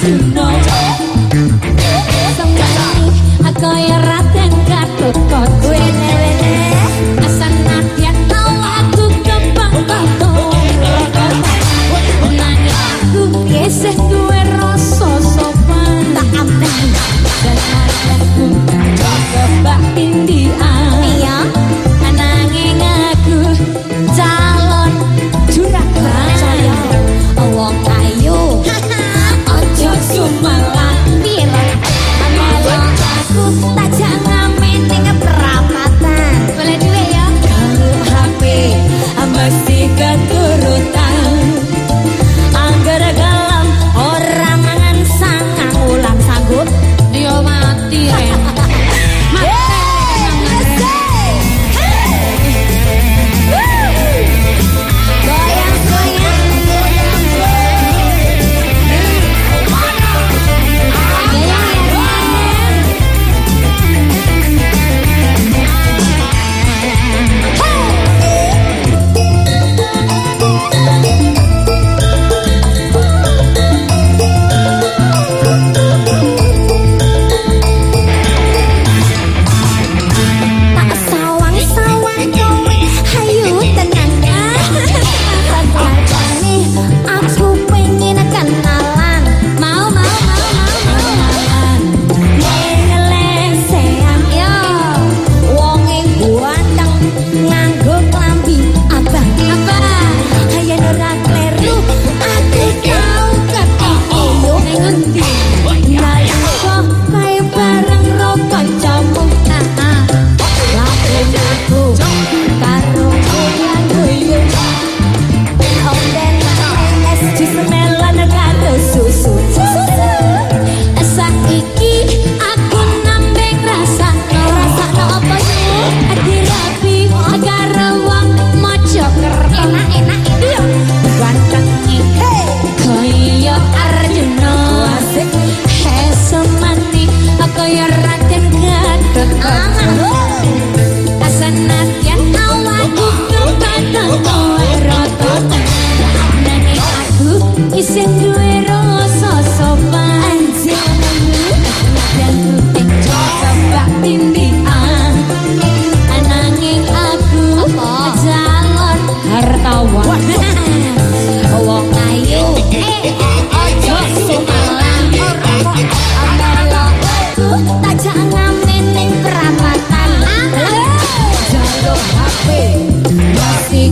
to know. 如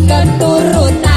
canto rota.